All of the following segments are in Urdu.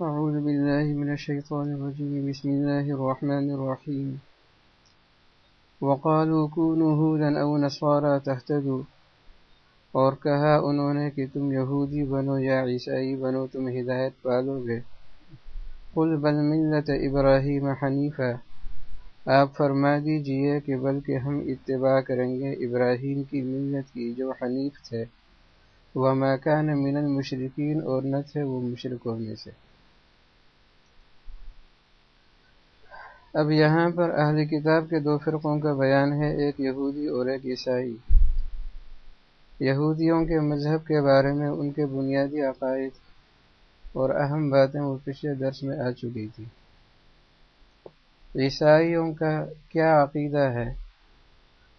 أعوذ بالله من الشيطان الرجيم. بسم الله الرحمن الرحيم. وقالوا كونوا هودا أو نصارى تهتدوا. اور کہا انہوں نے کہ تم یہودی بنو یا عیسائی بنو تم ہدایت پالو گے قل بل ملت ابراہیم حنیفہ آپ فرما دیجیے کہ بلکہ ہم اتباع کریں گے ابراہیم کی ملت کی جو حنیف تھے. وما كان من المشرقین اور نہ تھے وہ مشرقوں میں سے. اب یہاں پر اہل کتاب کے دو فرقوں کا بیان ہے، ایک یہودی اور ایک عیسائی۔ یہودیوں کے مذہب کے بارے میں ان کے بنیادی عقائد اور اہم باتیں وہ پچھلے درس میں آ چکی تھی۔ عیسائیوں کا کیا عقیدہ ہے؟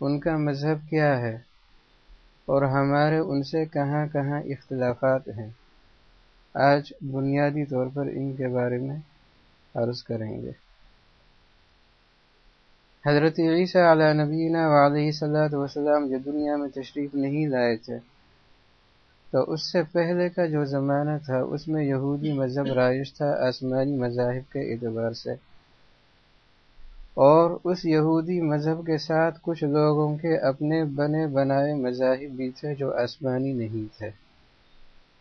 ان کا مذہب کیا ہے؟ اور ہمارے ان سے کہاں کہاں اختلافات ہیں؟ آج بنیادی طور پر ان کے بارے میں عرض کریں گے۔ حضرت عیسیٰ علیہ نبینہ علیہ صلاحت وسلام جو دنیا میں تشریف نہیں لائے تھے، تو اس سے پہلے کا جو زمانہ تھا، اس میں یہودی مذہب رائج تھا آسمانی مذاہب کے اعتبار سے۔ اور اس یہودی مذہب کے ساتھ کچھ لوگوں کے اپنے بنے بنائے مذاہب بھی تھے جو آسمانی نہیں تھے۔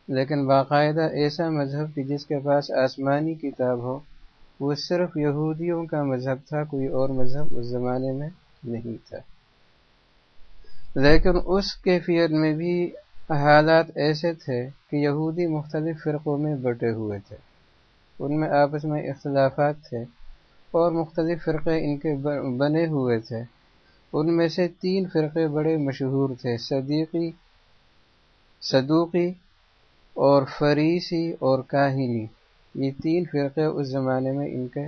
لیکن باقاعدہ ایسا مذہب کہ جس کے پاس آسمانی کتاب ہو وہ صرف یہودیوں کا مذہب تھا، کوئی اور مذہب اس زمانے میں نہیں تھا۔ لیکن اس کیفیت میں بھی حالات ایسے تھے کہ یہودی مختلف فرقوں میں بٹے ہوئے تھے۔ ان میں آپس میں اختلافات تھے اور مختلف فرقے ان کے بنے ہوئے تھے۔ ان میں سے تین فرقے بڑے مشہور تھے، صدیقی، صدوقی اور فریسی اور کاہنی۔ یہ تین فرقے اس زمانے میں ان کے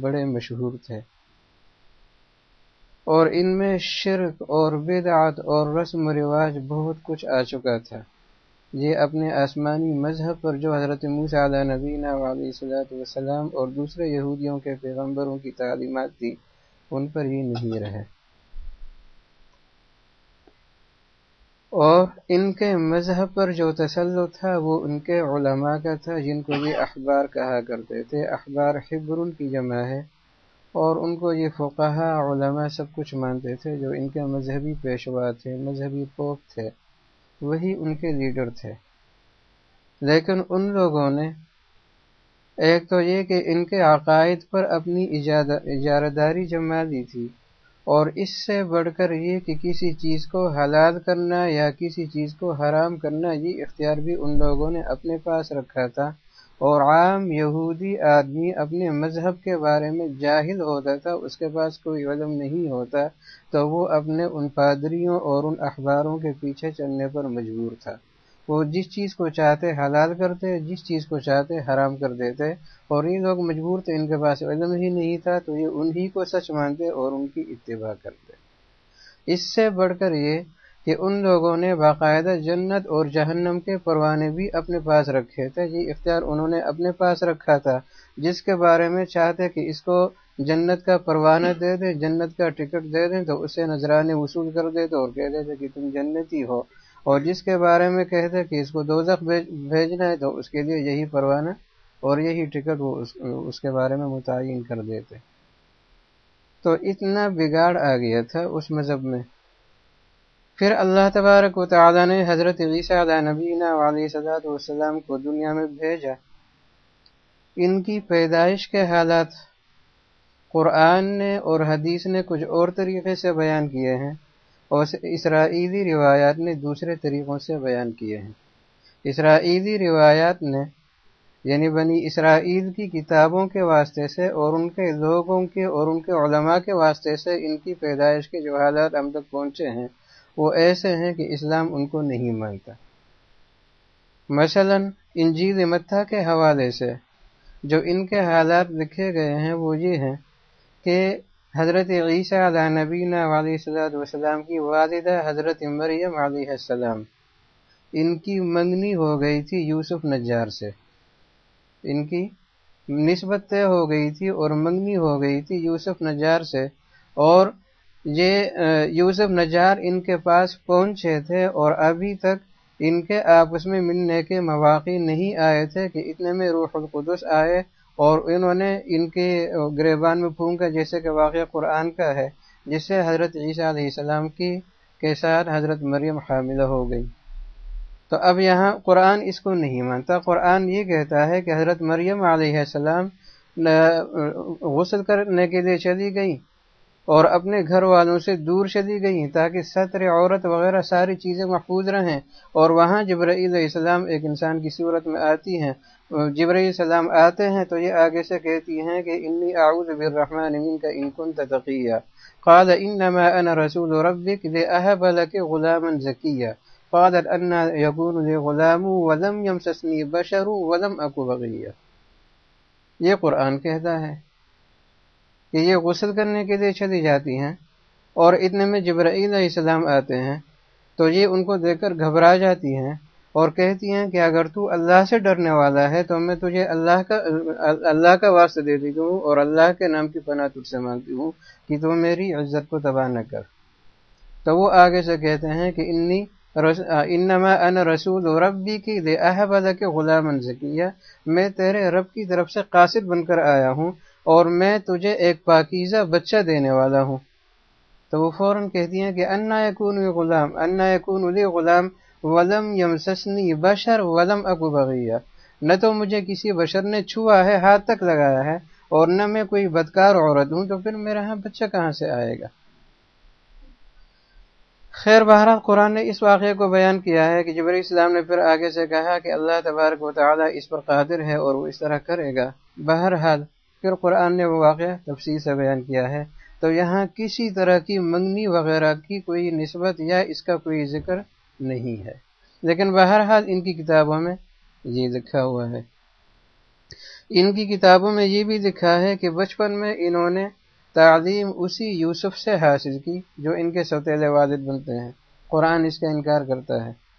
بڑے مشہور تھے۔ اور ان میں شرک اور بدعات اور رسم و رواج بہت کچھ آ چکا تھا۔ یہ اپنے آسمانی مذہب پر جو حضرت علیہ نبینہ علیہ صلاحت وسلام اور دوسرے یہودیوں کے پیغمبروں کی تعلیمات تھی ان پر ہی نہیں رہے۔ اور ان کے مذہب پر جو تسلط تھا، وہ ان کے علماء کا تھا، جن کو یہ اخبار کہا کرتے تھے۔ اخبار حبر کی جمع ہے اور ان کو یہ فقہ علماء سب کچھ مانتے تھے جو ان کے مذہبی پیشوا تھے، مذہبی پوپ تھے، وہی ان کے لیڈر تھے۔ لیکن ان لوگوں نے، ایک تو یہ کہ ان کے عقائد پر اپنی اجارہ جما دی تھی۔ اور اس سے بڑھ کر یہ کہ کسی چیز کو حلال کرنا یا کسی چیز کو حرام کرنا، یہ اختیار بھی ان لوگوں نے اپنے پاس رکھا تھا۔ اور عام یہودی آدمی اپنے مذہب کے بارے میں جاہل ہوتا تھا، اس کے پاس کوئی علم نہیں ہوتا، تو وہ اپنے ان پادریوں اور ان اخباروں کے پیچھے چلنے پر مجبور تھا۔ وہ جس چیز کو چاہتے حلال کرتے، جس چیز کو چاہتے حرام کر دیتے، اور یہ لوگ مجبور تھے ان کے پاس علم ہی نہیں تھا، تو یہ انہی کو سچ مانتے اور ان کی اتباع کرتے۔ اس سے بڑھ کر یہ کہ ان لوگوں نے باقاعدہ جنت اور جہنم کے پروانے بھی اپنے پاس رکھے تھے۔ یہ اختیار انہوں نے اپنے پاس رکھا تھا، جس کے بارے میں چاہتے کہ اس کو جنت کا پروانہ دے دیں، جنت کا ٹکٹ دے دیں، تو اسے نذرانے وصول کر دیتے اور کہہ دیتے کہ تم جنتی ہو۔ اور جس کے بارے میں کہتے کہ اس کو دوزخ بھیجنا ہے تو اس کے لیے یہی پروانہ اور یہی ٹکٹ وہ اس کے بارے میں متعین کر دیتے۔ تو اتنا بگاڑ آ گیا تھا اس مذہب میں۔ پھر اللہ تبارک و تعالی نے حضرت عیسیٰ علیہ نبینہ علیہ صدات والسلام کو دنیا میں بھیجا۔ ان کی پیدائش کے حالات قرآن نے اور حدیث نے کچھ اور طریقے سے بیان کیے ہیں۔ اور اسرائیلی روایات نے دوسرے طریقوں سے بیان کیے ہیں۔ اسرائیلی روایات نے یعنی بنی اسرائیل کی کتابوں کے واسطے سے اور ان کے لوگوں کے اور ان کے علماء کے واسطے سے ان کی پیدائش کے جو حالات ہم تک پہنچے ہیں، وہ ایسے ہیں کہ اسلام ان کو نہیں مانتا۔ مثلا انجیل متھا کے حوالے سے جو ان کے حالات لکھے گئے ہیں وہ یہ ہیں کہ حضرت عیسیٰ علیہ نبینہ علیہ صلاحت وسلام کی والدہ حضرت مریم علیہ السلام۔ ان کی منگنی ہو گئی تھی یوسف نجار سے۔ ان کی نسبت طے ہو گئی تھی اور منگنی ہو گئی تھی یوسف نجار سے۔ اور یہ یوسف نجار ان کے پاس پہنچے تھے اور ابھی تک ان کے آپس میں ملنے کے مواقع نہیں آئے تھے کہ اتنے میں روح القدس آئے اور انہوں نے ان کے گریبان میں پھونکا، جیسے کہ واقعہ قرآن کا ہے، جس سے حضرت عیسیٰ علیہ السلام کی کے ساتھ حضرت مریم حاملہ ہو گئی۔ تو اب یہاں قرآن اس کو نہیں مانتا۔ قرآن یہ کہتا ہے کہ حضرت مریم علیہ السلام غسل کرنے کے لیے چلی گئی۔ اور اپنے گھر والوں سے دور چلی گئی تاکہ سطر عورت وغیرہ ساری چیزیں محفوظ رہیں۔ اور وہاں جبرائیل علیہ السلام ایک انسان کی صورت میں آتی ہیں۔ جبرائیل السلام آتے ہیں تو یہ آگے سے کہتی ہیں کہ انی اعوذ بالرحمن منک ان کنت تقیہ۔ قال انما انا رسول ربك لاهب لك غلاما زكيا قالت ان يكون لي غلام ولم يمسسني بشر ولم اكو بغيا یہ قرآن کہتا ہے۔ کہ یہ غسل کرنے کے لیے چلی جاتی ہیں اور اتنے میں جبرائیل علیہ السلام آتے ہیں تو یہ ان کو دیکھ کر گھبرا جاتی ہیں اور کہتی ہیں کہ اگر تو اللہ سے ڈرنے والا ہے تو میں تجھے اللہ کا اللہ کا واسطہ دیتی ہوں اور اللہ کے نام کی پناہ تجھ سے مانگتی ہوں کہ تو میری عزت کو تباہ نہ کر۔ تو وہ آگے سے کہتے ہیں کہ انی انما انا رسول ربی کی دے احب کے غلام ذکیہ میں تیرے رب کی طرف سے قاصد بن کر آیا ہوں اور میں تجھے ایک پاکیزہ بچہ دینے والا ہوں۔ تو وہ فوراً کہتی ہیں کہ انا یکون غلام، انا یکون لی غلام، ولم یمسسنی بشر، ولم اکو بغیہ۔ نہ تو مجھے کسی بشر نے چھوا ہے، ہاتھ تک لگایا ہے، اور نہ میں کوئی بدکار عورت ہوں، تو پھر میرا ہاں بچہ کہاں سے آئے گا؟ خیر، بہرحال قرآن نے اس واقعے کو بیان کیا ہے کہ جبری اسلام نے پھر آگے سے کہا کہ اللہ تبارک و تعالیٰ اس پر قادر ہے اور وہ اس طرح کرے گا۔ بہرحال پھر قرآن نے وہ واقعہ تفصیل سے بیان کیا ہے۔ تو یہاں کسی طرح کی منگنی وغیرہ کی کوئی نسبت یا اس کا کوئی ذکر نہیں ہے۔ لیکن بہرحال ان کی کتابوں میں یہ لکھا ہوا ہے۔ ان کی کتابوں میں یہ بھی لکھا ہے کہ بچپن میں انہوں نے تعلیم اسی یوسف سے حاصل کی جو ان کے سوتیلے والد بنتے ہیں۔ قرآن اس کا انکار کرتا ہے۔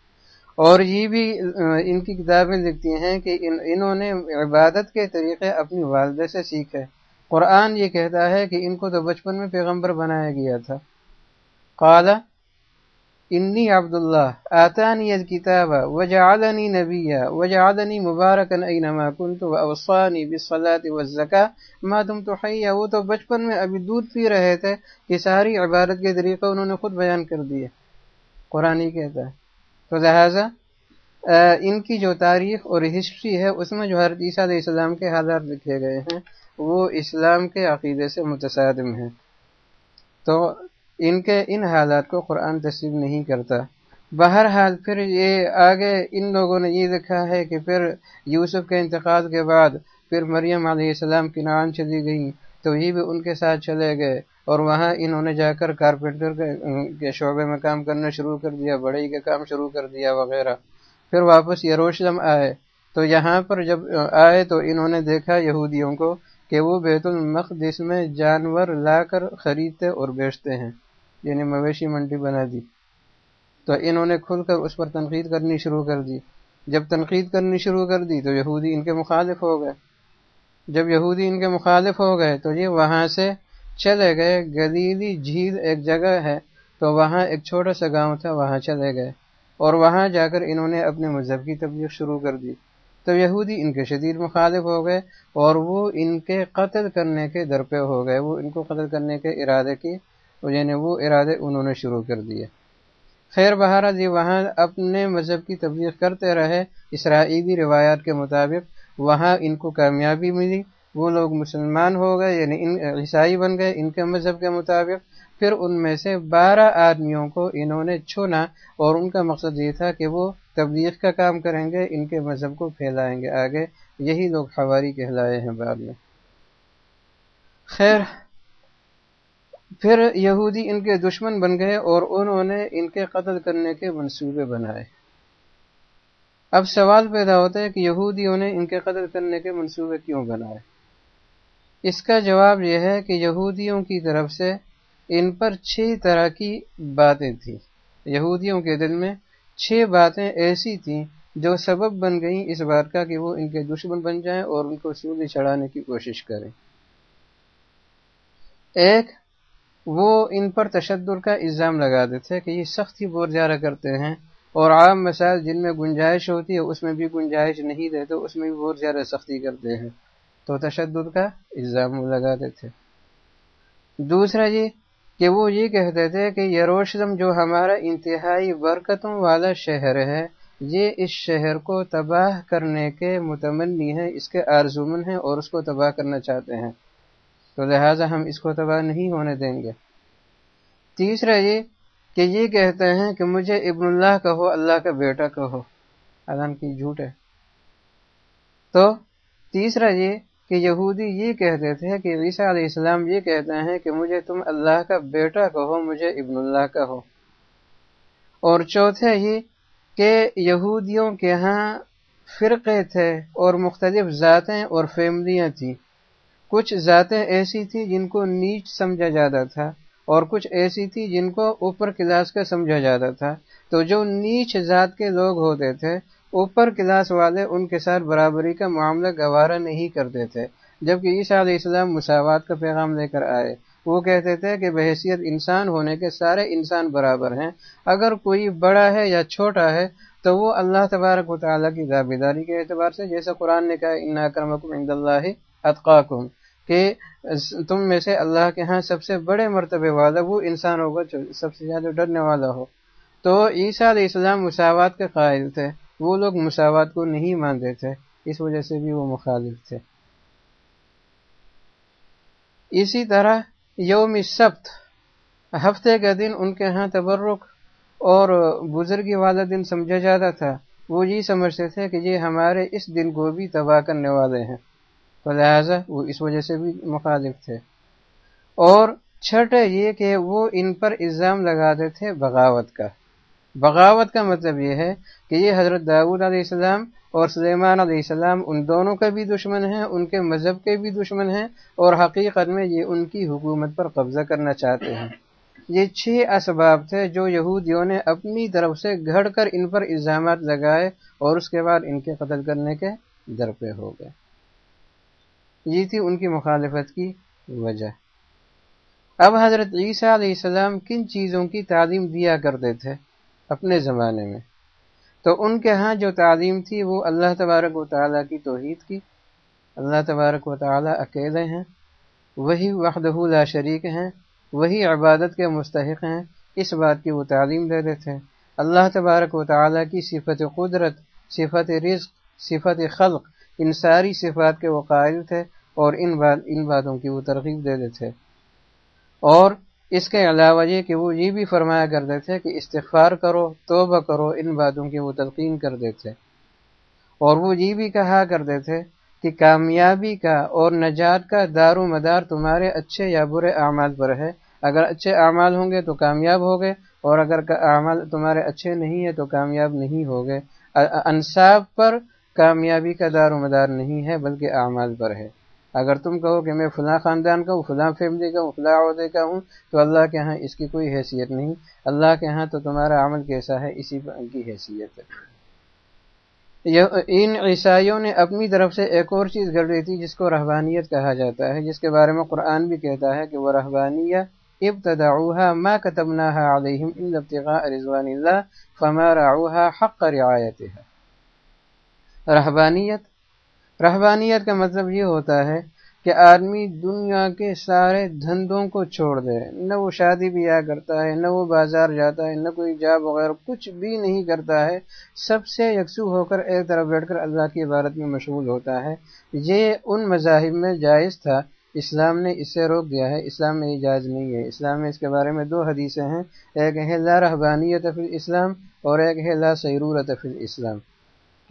اور یہ بھی ان کی کتابیں لکھتی ہیں کہ انہوں نے عبادت کے طریقے اپنی والدہ سے سیکھے۔ قرآن یہ کہتا ہے کہ ان کو تو بچپن میں پیغمبر بنایا گیا تھا۔ قالا انی عبداللہ، آتانی الکتاب وجعلنی نبیا، وجعلنی مبارکن اینما کنت واوصانی بالصلاة والزکاة، ما دمت حیا. وہ تو بچپن میں ابھی دودھ پی رہے تھے۔ کہ ساری عبادت کے طریقے انہوں نے خود بیان کر دیے۔ قرآن ہی کہتا ہے۔ تو لہٰذا ان کی جو تاریخ اور ہسٹری ہے، اس میں جو حضرت عیسیٰ علیہ السلام کے حالات لکھے گئے ہیں، وہ اسلام کے عقیدے سے متصادم ہیں۔ تو ان کے ان حالات کو قرآن تسلیم نہیں کرتا۔ بہرحال پھر یہ آگے ان لوگوں نے یہ لکھا ہے کہ پھر یوسف کے انتقال کے بعد پھر مریم علیہ السلام کی نان چلی گئیں، تو یہ بھی ان کے ساتھ چلے گئے۔ اور وہاں انہوں نے جا کر کارپینٹر کے شعبے میں کام کرنا شروع کر دیا، بڑھئی کا کام شروع کر دیا وغیرہ۔ پھر واپس یروشلم آئے۔ تو یہاں پر جب آئے تو انہوں نے دیکھا یہودیوں کو کہ وہ بیت المقدس میں جانور لا کر خریدتے اور بیچتے ہیں یعنی مویشی منڈی بنا دی۔ تو انہوں نے کھل کر اس پر تنقید کرنی شروع کر دی۔ جب تنقید کرنی شروع کر دی تو یہودی ان کے مخالف ہو گئے۔ جب یہودی ان کے مخالف ہو گئے تو یہ وہاں سے چلے گئے، گلیلی جھیل ایک جگہ ہے، تو وہاں ایک چھوٹا سا گاؤں تھا، وہاں چلے گئے۔ اور وہاں جا کر انہوں نے اپنے مذہب کی تبلیغ شروع کر دی۔ تو یہودی ان کے شدید مخالف ہو گئے اور وہ ان کے قتل کرنے کے در پہ ہو گئے۔ وہ ان کو قتل کرنے کے ارادے کی یعنی وہ ارادے انہوں نے شروع کر دیے۔ خیر بہارا جی وہاں اپنے مذہب کی تبلیغ کرتے رہے۔ اسرائیلی روایات کے مطابق وہاں ان کو کامیابی ملی۔ وہ لوگ مسلمان ہو گئے یعنی ان عیسائی بن گئے، ان کے مذہب کے مطابق۔ پھر ان میں سے بارہ آدمیوں کو انہوں نے چھونا اور ان کا مقصد یہ تھا کہ وہ تبلیغ کا کام کریں گے، ان کے مذہب کو پھیلائیں گے۔ آگے یہی لوگ حواری کہلائے ہیں بعد میں۔ خیر، پھر یہودی ان کے دشمن بن گئے اور انہوں نے ان کے قتل کرنے کے منصوبے بنائے۔ اب سوال پیدا ہوتا ہے کہ یہودیوں نے ان کے قتل کرنے کے منصوبے کیوں بنائے؟ اس کا جواب یہ ہے کہ یہودیوں کی طرف سے ان پر چھ طرح کی باتیں تھیں۔ یہودیوں کے دل میں چھ باتیں ایسی تھیں جو سبب بن گئیں اس بات کا کہ وہ ان کے دشمن بن جائیں اور ان کو سولی چڑھانے کی کوشش کریں۔ ایک، وہ ان پر تشدد کا الزام لگا دیتے کہ یہ سخت ہی بور جارا کرتے ہیں اور عام مسائل جن میں گنجائش ہوتی ہے، اس میں بھی گنجائش نہیں دیتے اس میں بھی بہت زیادہ سختی کرتے ہیں۔ تو تشدد کا الزام لگاتے تھے۔ دوسرا جی کہ وہ یہ کہتے تھے کہ یروشلم جو ہمارا انتہائی برکتوں والا شہر ہے، یہ اس شہر کو تباہ کرنے کے متمنی ہیں، اس کے آرزومن ہیں اور اس کو تباہ کرنا چاہتے ہیں۔ تو لہٰذا ہم اس کو تباہ نہیں ہونے دیں گے۔ تیسرا یہ کہ یہ کہتے ہیں کہ مجھے ابن اللہ کہو، اللہ کا بیٹا کہو۔ اذان کی جھوٹ ہے۔ تو تیسرا یہ کہ یہودی یہ کہتے تھے کہ عیسیٰ علیہ السلام یہ کہتے ہیں کہ مجھے تم اللہ کا بیٹا کہو، مجھے ابن اللہ کہو۔ اور چوتھے یہ کہ یہودیوں کے ہاں فرقے تھے اور مختلف ذاتیں اور فیملیاں تھیں۔ کچھ ذاتیں ایسی تھیں جن کو نیچ سمجھا جاتا تھا اور کچھ ایسی تھی جن کو اوپر کلاس کا سمجھا جاتا تھا۔ تو جو نیچ ذات کے لوگ ہوتے تھے اوپر کلاس والے ان کے ساتھ برابری کا معاملہ گوارا نہیں کرتے تھے، جبکہ عیسیٰ علیہ السلام مساوات کا پیغام لے کر آئے۔ وہ کہتے تھے کہ بحیثیت انسان ہونے کے سارے انسان برابر ہیں۔ اگر کوئی بڑا ہے یا چھوٹا ہے، تو وہ اللہ تبارک و تعالیٰ کی دعویداری کے اعتبار سے جیسے قرآن نے کہا ان کرمکم عند اللہ اطقاکم کہ تم میں سے اللہ کے ہاں سب سے بڑے مرتبے والا وہ انسان ہوگا جو سب سے زیادہ ڈرنے والا ہو۔ تو عیسیٰ علیہ السلام مساوات کے قائل تھے۔ وہ لوگ مساوات کو نہیں مانتے تھے، اس وجہ سے بھی وہ مخالف تھے۔ اسی طرح یوم سبت ہفتے کا دن ان کے ہاں تبرک اور بزرگی والا دن سمجھا جاتا تھا۔ وہ یہ سمجھتے تھے کہ یہ ہمارے اس دن کو بھی تباہ کرنے والے ہیں۔ تو لہٰذا وہ اس وجہ سے بھی مخالف تھے۔ اور چھٹے یہ کہ وہ ان پر الزام لگاتے تھے بغاوت کا۔ بغاوت کا مطلب یہ ہے کہ یہ حضرت داود علیہ السلام اور سلیمان علیہ السلام ان دونوں کا بھی دشمن ہیں، ان کے مذہب کے بھی دشمن ہیں اور حقیقت میں یہ ان کی حکومت پر قبضہ کرنا چاہتے ہیں۔ یہ چھ اسباب تھے جو یہودیوں نے اپنی طرف سے گھڑ کر ان پر الزامات لگائے اور اس کے بعد ان کے قتل کرنے کے در پہ ہو گئے۔ یہ تھی ان کی مخالفت کی وجہ۔ اب حضرت عیسیٰ علیہ السلام کن چیزوں کی تعلیم دیا کرتے تھے؟ اپنے زمانے میں۔ تو ان کے ہاں جو تعلیم تھی، وہ اللہ تبارک و تعالیٰ کی توحید کی۔ اللہ تبارک و تعالیٰ اکیلے ہیں، وہی وحدہ لا شریک ہیں، وہی عبادت کے مستحق ہیں۔ اس بات کی وہ تعلیم دے تھے۔ اللہ تبارک و تعالیٰ کی صفت قدرت، صفت رزق، صفت خلق، ان ساری صفات کے وہ قائل تھے اور ان بات، ان باتوں کی وہ ترغیب دے دیتے تھے۔ اور اس کے علاوہ یہ کہ وہ یہ بھی فرمایا کرتے تھے کہ استغفار کرو، توبہ کرو، ان باتوں کی وہ تلقین کرتے تھے۔ اور وہ یہ بھی کہا کرتے تھے کہ کامیابی کا اور نجات کا دار و مدار تمہارے اچھے یا برے اعمال پر ہے۔ اگر اچھے اعمال ہوں گے تو کامیاب ہوگے، اور اگر اعمال تمہارے اچھے نہیں ہیں تو کامیاب نہیں ہوگے۔ انصاب پر کامیابی کا دار و مدار نہیں ہے، بلکہ اعمال پر ہے۔ اگر تم کہو کہ میں فلاں خاندان کا ہوں، فلاں فیملی کا ہوں، فلاں عہدے کا ہوں، تو اللہ کے ہاں اس کی کوئی حیثیت نہیں۔ اللہ کے ہاں تو تمہارا عمل کیسا ہے، اسی کی حیثیت ہے۔ ان عیسائیوں نے اپنی طرف سے ایک اور چیز گڑ رہی تھی، جس کو رحبانیت کہا جاتا ہے، جس کے بارے میں قرآن بھی کہتا ہے کہ وہ رحبانیہ ابتدعوها ما كتبناها عليهم الا ابتغاء رضوان الله فما رعوها حق رعايتها رہبانیت رہبانیت کا مطلب یہ ہوتا ہے کہ آدمی دنیا کے سارے دھندوں کو چھوڑ دے۔ نہ وہ شادی بیاہ کرتا ہے، نہ وہ بازار جاتا ہے، نہ کوئی جاب وغیرہ، کچھ بھی نہیں کرتا ہے۔ سب سے یکسو ہو کر ایک طرف بیٹھ کر اللہ کی عبادت میں مشغول ہوتا ہے۔ یہ ان مذاہب میں جائز تھا۔ اسلام نے اس سے روک دیا ہے۔ اسلام میں یہ جائز نہیں ہے۔ اسلام میں اس کے بارے میں دو حدیثیں ہیں۔ ایک ہے لا رحبانیت فی الاسلام اور ایک ہے لا سیرورت فی الاسلام۔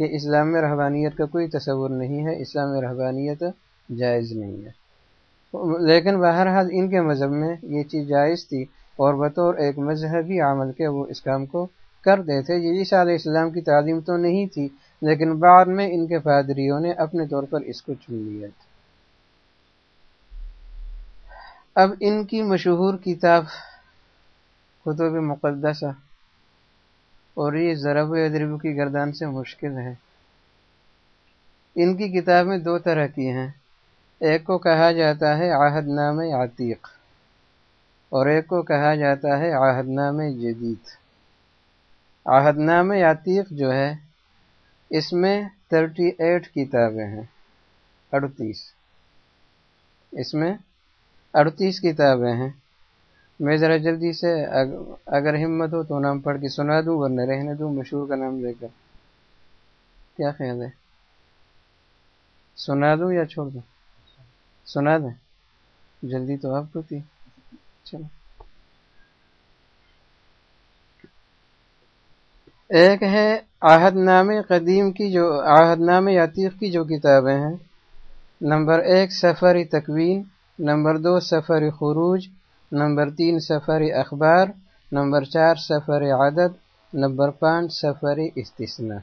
کہ اسلام میں رحبانیت کا کوئی تصور نہیں ہے، اسلام میں رحبانیت جائز نہیں ہے۔ لیکن بہرحال ان کے مذہب میں یہ چیز جائز تھی اور بطور ایک مذہبی عمل کے وہ اس کام کو کرتے تھے۔ یہ عیسیٰ علیہ السلام کی تعلیم تو نہیں تھی، لیکن بعد میں ان کے پادریوں نے اپنے طور پر اس کو چن لیا تھا۔ اب ان کی مشہور کتاب، کتب مقدسہ اور یہ ضرب ادرب کی گردان سے مشکل ہے۔ ان کی کتابیں دو طرح کی ہیں۔ ایک کو کہا جاتا ہے عہد نام عتیق، اور ایک کو کہا جاتا ہے عہد نام جدید۔ عہد نام عتیق جو ہے، اس میں تھرٹی ایٹ کتابیں ہیں۔ اڑتیس۔ اس میں اڑتیس کتابیں ہیں۔ میں ذرا جلدی سے اگر ہمت ہو تو نام پڑھ کے سنا دوں، ورنہ رہنے دوں، مشہور کا نام لے کر۔ کیا خیال ہے؟ سنا دوں یا چھوڑ دوں؟ سنا دیں۔ جلدی تو آپ کو تھی۔ چلو۔ ایک ہے عہد نام قدیم کی جو، عہد نام عتیق کی جو کتابیں ہیں۔ نمبر ایک، سفر تکوین۔ نمبر دو، سفر خروج۔ نمبر تین سفر اخبار نمبر چار سفر عدد نمبر پانچ سفر استثنا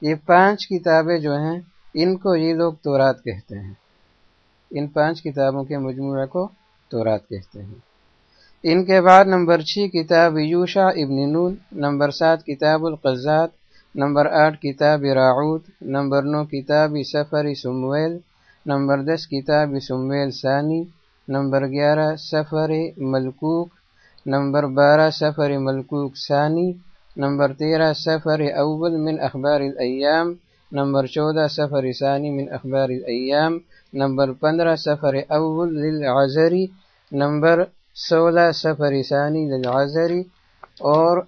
یہ پانچ کتابیں جو ہیں، ان کو یہ لوگ تورات کہتے ہیں۔ ان پانچ کتابوں کے مجموعہ کو تورات کہتے ہیں۔ ان کے بعد نمبر چھ، کتاب یوشا ابن نون۔ نمبر سات، کتاب القزات نمبر آٹھ، کتاب راعود۔ نمبر نو، کتاب سفر سمویل۔ نمبر دس، کتاب سمویل ثانی۔ نمبر گیارہ، سفر ملکوک. نمبر بارہ، سفر ملکوک ثانی. نمبر تیرہ، سفر اول من اخبار الایام نمبر چودہ، سفر ثانی من اخبار الایام نمبر پندرہ، سفر اول للعزری نمبر سولہ، سفر ثانی للعزری اور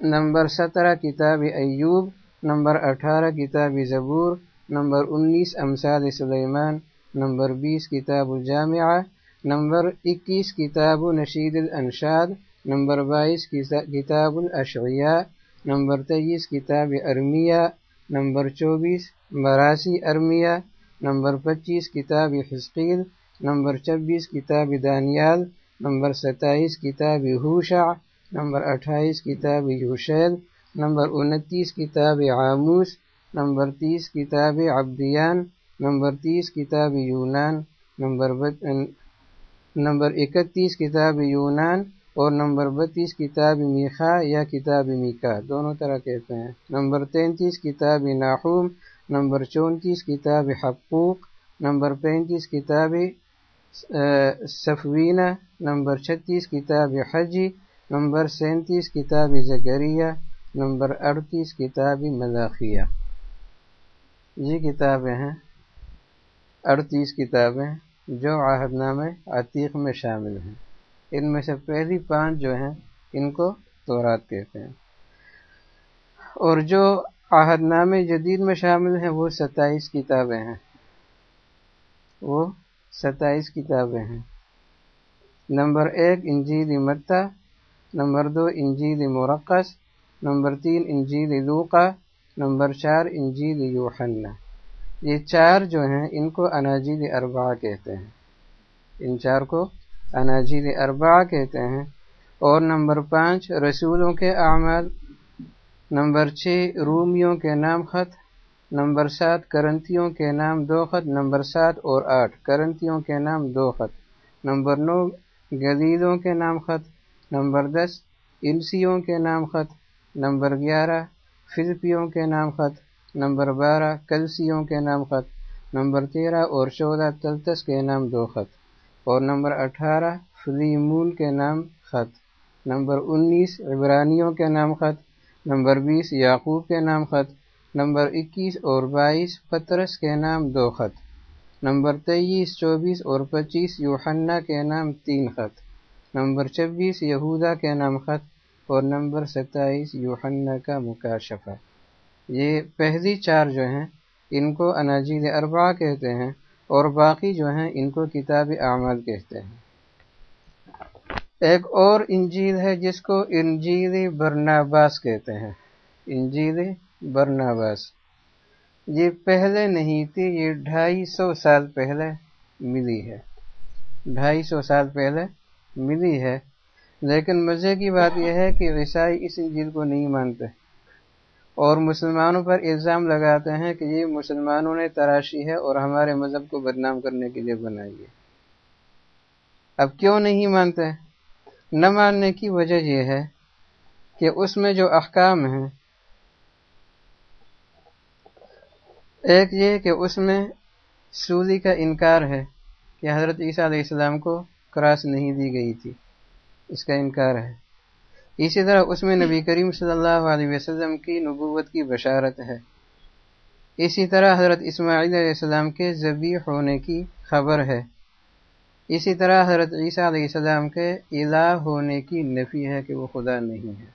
نمبر سترہ، کتاب ایوب. نمبر اٹھارہ، کتاب زبور. نمبر انیس، امثال سلیمان. نمبر بیس کتاب الجامعہ، نمبر اکیس کتاب نشید الانشاد، نمبر بائیس کتاب الاشعیاء، نمبر تیئیس کتاب ارمیہ، نمبر چوبیس براسی ارمیہ، نمبر پچیس کتاب حسقیل نمبر چھبیس کتاب دانیال، نمبر ستائیس کتاب ہوشا نمبر اٹھائیس کتاب یوشیل، نمبر انتیس کتاب عاموس، نمبر تیس کتاب عبدیان نمبر تیس کتاب یونان، نمبر نمبر اکتیس کتاب یونان اور نمبر بتیس کتاب میخا یا کتاب میکا، دونوں طرح کہتے ہیں۔ نمبر تینتیس کتاب ناحوم نمبر چونتیس کتاب حقوق، نمبر پینتیس کتاب صفوینہ نمبر چھتیس کتاب حجی، نمبر سینتیس کتاب زکریہ نمبر اڑتیس کتاب ملاخیہ یہ کتابیں ہیں۔ اڑتیس کتابیں جو عہد نامے عتیق میں شامل ہیں۔ ان میں سے پہلی پانچ جو ہیں، ان کو تورات کہتے ہیں۔ اور جو عہد نامے جدید میں شامل ہیں، وہ ستائیس کتابیں ہیں۔ وہ ستائیس کتابیں ہیں۔ نمبر ایک، انجیل متا نمبر دو، انجیل مرقص نمبر تین، انجیل لوقا۔ نمبر چار، انجیل یوحنا۔ یہ چار جو ہیں، ان کو اناجیل اربع کہتے ہیں۔ ان چار کو اناجیل اربع کہتے ہیں۔ اور نمبر پانچ، رسولوں کے اعمال۔ نمبر چھ، رومیوں کے نام خط۔ نمبر سات، کرنتیوں کے نام دو خط۔ نمبر سات اور آٹھ، کرنتیوں کے نام دو خط۔ نمبر نو، گلیلوں کے نام خط۔ نمبر دس، انسیوں کے نام خط۔ نمبر گیارہ، فلپیوں کے نام خط۔ نمبر بارہ، کلسیوں کے نام خط. نمبر تیرہ، اور چودہ، تلتس کے نام دو خط. اور نمبر اٹھارہ فلیمون کے نام خط. نمبر انیس، عبرانیوں کے نام خط. نمبر بیس، یعقوب کے نام خط. نمبر اکیس، اور بائیس، پترس کے نام دو خط. نمبر تیئیس، چوبیس، اور پچیس، یوحنا کے نام تین خط. نمبر چوبیس یہودا کے نام خط. اور نمبر ستائیس، یوحنا کا مکاشفہ. یہ پہلی چار جو ہیں، ان کو اناجیل اربع کہتے ہیں اور باقی جو ہیں، ان کو کتاب اعمال کہتے ہیں۔ ایک اور انجیل ہے جس کو انجیل برناباس کہتے ہیں۔ انجیل برناباس۔ یہ پہلے نہیں تھی، یہ ڈھائی سو سال پہلے ملی ہے۔ ڈھائی سو سال پہلے ملی ہے۔ لیکن مزے کی بات یہ ہے کہ عیسائی اس انجیل کو نہیں مانتے۔ اور مسلمانوں پر الزام لگاتے ہیں کہ یہ مسلمانوں نے تراشی ہے اور ہمارے مذہب کو بدنام کرنے کے لیے بنائی ہے۔ اب کیوں نہیں مانتے؟ نہ ماننے کی وجہ یہ ہے کہ اس میں جو احکام ہیں، ایک یہ کہ اس میں سولی کا انکار ہے کہ حضرت عیسیٰ علیہ السلام کو کراس نہیں دی گئی تھی۔ اس کا انکار ہے۔ اسی طرح اس میں نبی کریم صلی اللہ علیہ وسلم کی نبوت کی بشارت ہے۔ اسی طرح حضرت اسماعیل علیہ السلام کے ذبی ہونے کی خبر ہے۔ اسی طرح حضرت عیسیٰ علیہ السلام کے الہ ہونے کی نفی ہے کہ وہ خدا نہیں ہے۔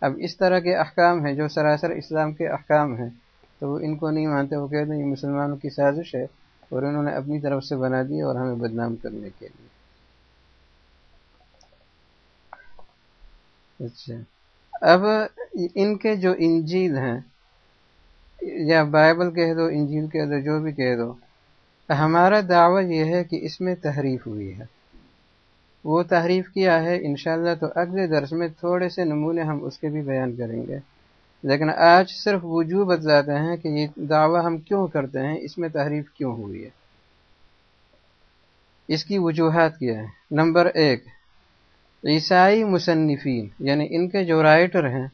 اب اس طرح کے احکام ہیں جو سراسر اسلام کے احکام ہیں۔ تو وہ ان کو نہیں مانتے، وہ کہتے ہیں یہ مسلمانوں کی سازش ہے اور انہوں نے اپنی طرف سے بنا دی اور ہمیں بدنام کرنے کے لیے۔ اچھا۔ اب ان کے جو انجیل ہیں، یا بائبل کہہ دو، انجیل کہہ دو، جو بھی کہہ دو، ہمارا دعویٰ یہ ہے کہ اس میں تحریف ہوئی ہے۔ وہ تحریف کیا ہے؟ انشاءاللہ تو اگلے درس میں تھوڑے سے نمونے ہم اس کے بھی بیان کریں گے۔ لیکن آج صرف وجوہ بتلاتے ہیں کہ یہ دعویٰ ہم کیوں کرتے ہیں، اس میں تحریف کیوں ہوئی ہے۔ اس کی وجوہات کیا ہے نمبر ایک عیسائی مصنفین یعنی ان کے جو رائٹر ہیں،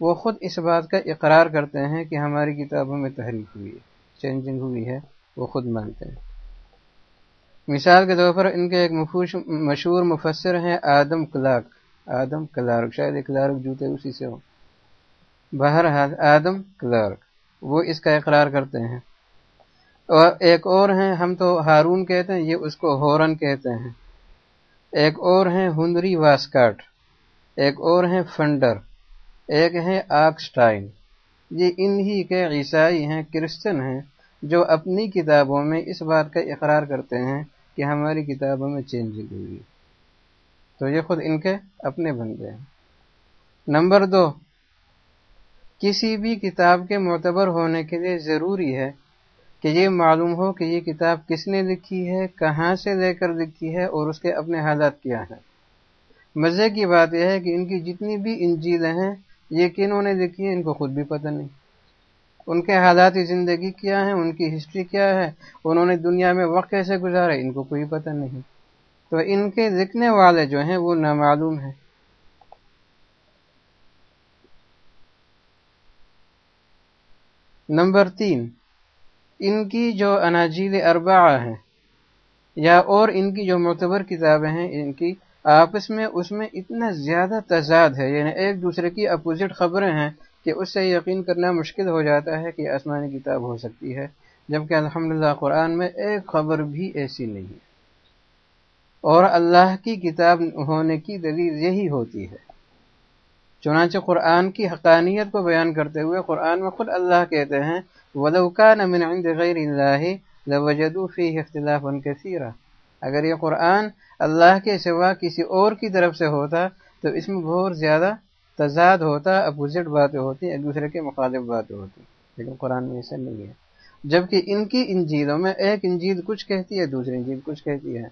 وہ خود اس بات کا اقرار کرتے ہیں کہ ہماری کتابوں میں تحریف ہوئی ہے، چینجنگ ہوئی ہے، وہ خود مانتے ہیں۔ مثال کے طور پر ان کے ایک مشہور مفسر ہیں آدم کلارک آدم کلارک شاید کلارک جوتے اسی سے ہوں۔ بہرحال آدم کلارک وہ اس کا اقرار کرتے ہیں۔ اور ایک اور ہیں، ہم تو ہارون کہتے ہیں، یہ اس کو ہورن کہتے ہیں۔ ایک اور ہیں ہنری واسکاٹ ایک اور ہیں فنڈر، ایک ہیں آکسٹائن۔ یہ انہی کے عیسائی ہیں، کرسچن ہیں، جو اپنی کتابوں میں اس بات کا اقرار کرتے ہیں کہ ہماری کتابوں میں چینجنگ ہوئی تو یہ خود ان کے اپنے بندے ہیں۔ نمبر دو، کسی بھی کتاب کے معتبر ہونے کے لیے ضروری ہے کہ یہ معلوم ہو کہ یہ کتاب کس نے لکھی ہے، کہاں سے لے کر لکھی ہے اور اس کے اپنے حالات کیا ہیں۔ مزے کی بات یہ ہے کہ ان کی جتنی بھی انجیلیں ہیں، یہ کنہوں نے لکھی ہیں، ان کو خود بھی پتہ نہیں۔ ان کے حالات زندگی کیا ہیں، ان کی ہسٹری کیا ہے، انہوں نے دنیا میں وقت کیسے گزارا ان کو کوئی پتہ نہیں۔ تو ان کے لکھنے والے جو ہیں، وہ نامعلوم ہیں۔ نمبر تین۔ ان کی جو اناجیل اربع ہیں، یا اور ان کی جو معتبر کتابیں ہیں، ان کی آپس میں، اس میں اتنا زیادہ تضاد ہے یعنی ایک دوسرے کی اپوزٹ خبریں ہیں کہ اس سے یقین کرنا مشکل ہو جاتا ہے کہ آسمانی کتاب ہو سکتی ہے، جبکہ الحمدللہ قرآن میں ایک خبر بھی ایسی نہیں۔ ہے اور اللہ کی کتاب ہونے کی دلیل یہی ہوتی ہے۔ چنانچہ قرآن کی حقانیت کو بیان کرتے ہوئے قرآن میں خود اللہ کہتے ہیں اختلاف اگر یہ قرآن اللہ کے سوا کسی اور کی طرف سے ہوتا، تو اس میں بہت زیادہ تضاد ہوتا اپوزٹ باتیں ہوتی، ایک دوسرے کے مخالف باتیں ہوتی۔ لیکن قرآن میں ایسا نہیں ہے۔ جبکہ ان کی انجیلوں میں ایک انجیل کچھ کہتی ہے، دوسری انجیل کچھ کہتی ہے۔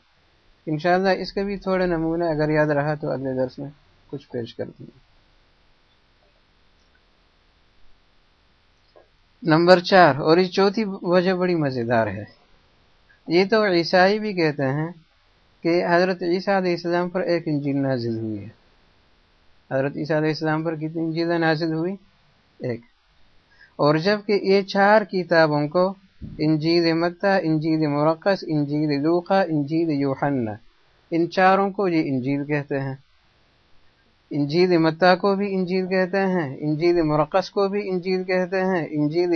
انشاءاللہ اس کے بھی تھوڑے نمونے اگر یاد رہا تو اگلے درس میں کچھ پیش کر دیں نمبر چار، اور یہ چوتھی وجہ بڑی مزیدار ہے۔ یہ تو عیسائی بھی کہتے ہیں کہ حضرت عیسیٰ علیہ السلام پر ایک انجیل نازل ہوئی ہے۔ حضرت عیسیٰ علیہ السلام پر کتنی انجیلیں نازل ہوئی؟ ایک۔ اور جبکہ یہ چار کتابوں کو انجیل متا انجیل مرقص انجیل لوقا، انجیل یوحنا، ان چاروں کو یہ انجیل کہتے ہیں۔ انجیل متا کو بھی انجیل کہتے ہیں، انجیل مرقص کو بھی انجیل کہتے ہیں، انجیل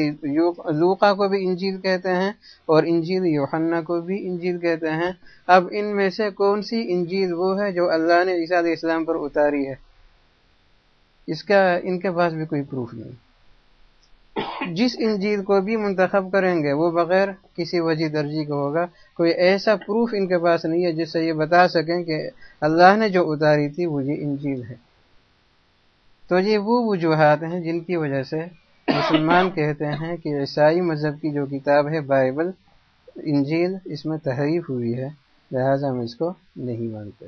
لوقا کو بھی انجیل کہتے ہیں اور انجیل یوحنا کو بھی انجیل کہتے ہیں۔ اب ان میں سے کون سی انجیل وہ ہے جو اللہ نے عیسیٰ علیہ السلام پر اتاری ہے؟ اس کا، ان کے پاس بھی کوئی پروف نہیں۔ جس انجیل کو بھی منتخب کریں گے، وہ بغیر کسی وجہ درجی کا ہوگا۔ کوئی ایسا پروف ان کے پاس نہیں ہے جس سے یہ بتا سکیں کہ اللہ نے جو اتاری تھی، وہ یہ انجیل ہے۔ تو یہ وہ وجوہات ہیں جن کی وجہ سے مسلمان کہتے ہیں کہ عیسائی مذہب کی جو کتاب ہے بائبل، انجیل، اس میں تحریف ہوئی ہے، لہٰذا ہم اس کو نہیں مانتے۔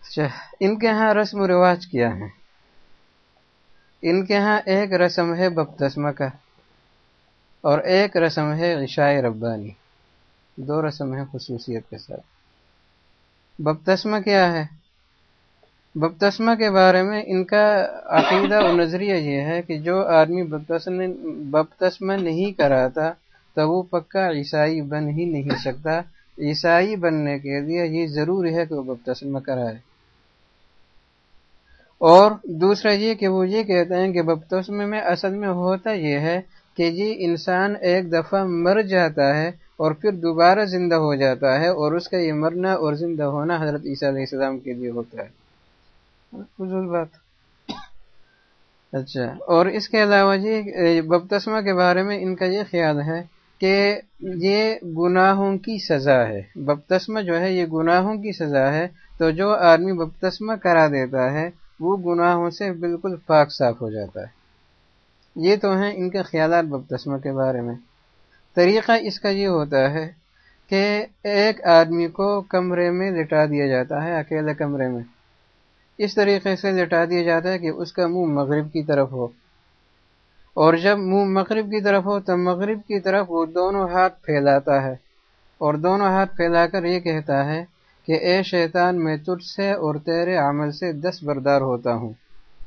اچھا ان کے ہاں رسم و رواج کیا ہے؟ ان کے ہاں ایک رسم ہے بپتسمہ کا اور ایک رسم ہے عشاء ربانی۔ دو رسم ہے خصوصیت کے ساتھ۔ بپتسمہ کیا ہے؟ بپتسمہ کے بارے میں ان کا عقیدہ و نظریہ یہ ہے کہ جو آدمی بپتسمہ نہیں کراتا تو وہ پکا عیسائی بن ہی نہیں سکتا۔ عیسائی بننے کے لیے یہ ضروری ہے کہ وہ بپتسمہ کرائے۔ اور دوسرا یہ کہ وہ یہ کہتے ہیں کہ بپتسمے میں اصل میں ہوتا یہ ہے کہ یہ انسان ایک دفعہ مر جاتا ہے اور پھر دوبارہ زندہ ہو جاتا ہے اور اس کا یہ مرنا اور زندہ ہونا حضرت عیسیٰ علیہ السلام کے لیے ہوتا ہے۔ فضول بات۔ اچھا اور اس کے علاوہ جی بپتسمہ کے بارے میں ان کا یہ خیال ہے کہ یہ گناہوں کی سزا ہے۔ بپتسمہ جو ہے، یہ گناہوں کی سزا ہے۔ تو جو آدمی بپتسمہ کرا دیتا ہے، وہ گناہوں سے بالکل پاک صاف ہو جاتا ہے۔ یہ تو ہیں ان کے خیالات بپتسمہ کے بارے میں۔ طریقہ اس کا یہ ہوتا ہے کہ ایک آدمی کو کمرے میں لٹا دیا جاتا ہے، اکیلے کمرے میں۔ اس طریقے سے لٹا دیا جاتا ہے کہ اس کا منہ مغرب کی طرف ہو۔ اور جب منہ مغرب کی طرف ہو تو مغرب کی طرف وہ دونوں ہاتھ پھیلاتا ہے۔ اور دونوں ہاتھ پھیلا کر یہ کہتا ہے کہ اے شیطان، میں تجھ سے اور تیرے عمل سے دس بردار ہوتا ہوں۔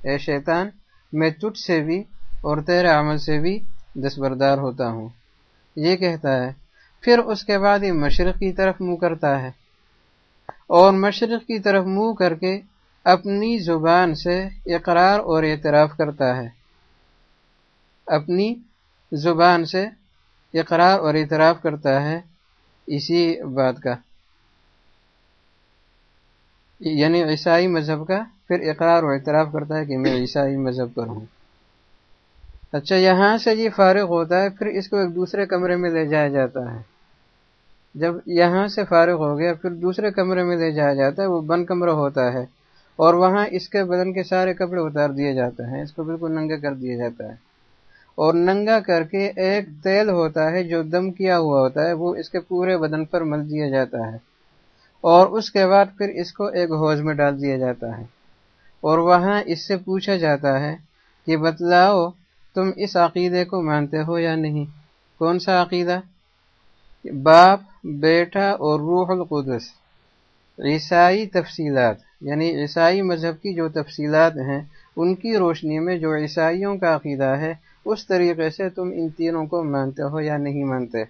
اے شیطان، میں تجھ سے بھی اور تیرے عمل سے بھی دس بردار ہوتا ہوں۔ یہ کہتا ہے۔ پھر اس کے بعد یہ مشرق کی طرف منہ کرتا ہے۔ اور مشرق کی طرف منہ کر کے اپنی زبان سے اقرار اور اعتراف کرتا ہے۔ اپنی زبان سے اقرار اور اعتراف کرتا ہے۔ اسی بات کا۔ یعنی عیسائی مذہب کا پھر اقرار اور اعتراف کرتا ہے کہ میں عیسائی مذہب پر ہوں۔ اچھا یہاں سے یہ فارغ ہوتا ہے، پھر اس کو ایک دوسرے کمرے میں لے جایا جاتا ہے۔ جب یہاں سے فارغ ہو گیا، پھر دوسرے کمرے میں لے جایا جاتا ہے، وہ بند کمرہ ہوتا ہے۔ اور وہاں اس کے بدن کے سارے کپڑے اتار دیے جاتے ہیں، اس کو بالکل ننگا کر دیا جاتا ہے۔ اور ننگا کر کے ایک تیل ہوتا ہے جو دم کیا ہوا ہوتا ہے، وہ اس کے پورے بدن پر مل دیا جاتا ہے۔ اور اس کے بعد پھر اس کو ایک حوض میں ڈال دیا جاتا ہے۔ اور وہاں اس سے پوچھا جاتا ہے کہ بتلاؤ، تم اس عقیدے کو مانتے ہو یا نہیں؟ کون سا عقیدہ؟ باپ، بیٹا اور روح القدس۔ عیسائی تفصیلات۔ یعنی عیسائی مذہب کی جو تفصیلات ہیں، ان کی روشنی میں جو عیسائیوں کا عقیدہ ہے، اس طریقے سے تم ان تینوں کو مانتے ہو یا نہیں مانتے۔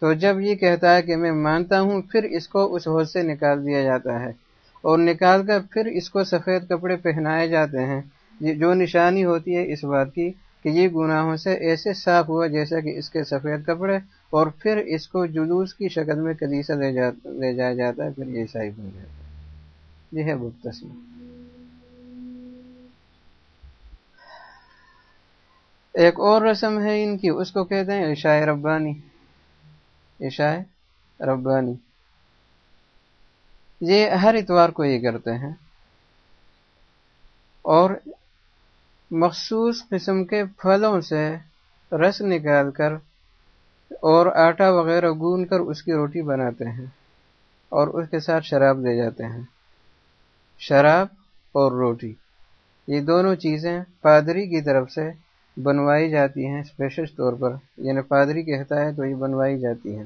تو جب یہ کہتا ہے کہ میں مانتا ہوں، پھر اس کو اس حوض سے نکال دیا جاتا ہے۔ اور نکال کر پھر اس کو سفید کپڑے پہنائے جاتے ہیں۔ جو نشانی ہوتی ہے اس بات کی کہ یہ گناہوں سے ایسے صاف ہوا جیسا کہ اس کے سفید کپڑے، اور پھر اس کو جلوس کی شکل میں کدیسہ لے جایا جاتا ہے، پھر یہ عیسائی بن جاتا ہے۔ یہ ہے بختصر ایک اور رسم ہے ان کی، اس کو کہتے ہیں عشاء ربانی۔ عشاء ربانی۔ یہ ہر اتوار کو یہ کرتے ہیں۔ اور مخصوص قسم کے پھلوں سے رس نکال کر اور آٹا وغیرہ گون کر اس کی روٹی بناتے ہیں اور اس کے ساتھ شراب دے جاتے ہیں۔ شراب اور روٹی۔ یہ دونوں چیزیں پادری کی طرف سے بنوائی جاتی ہیں اسپیشل طور پر یعنی پادری کہتا ہے تو یہ بنوائی جاتی ہیں۔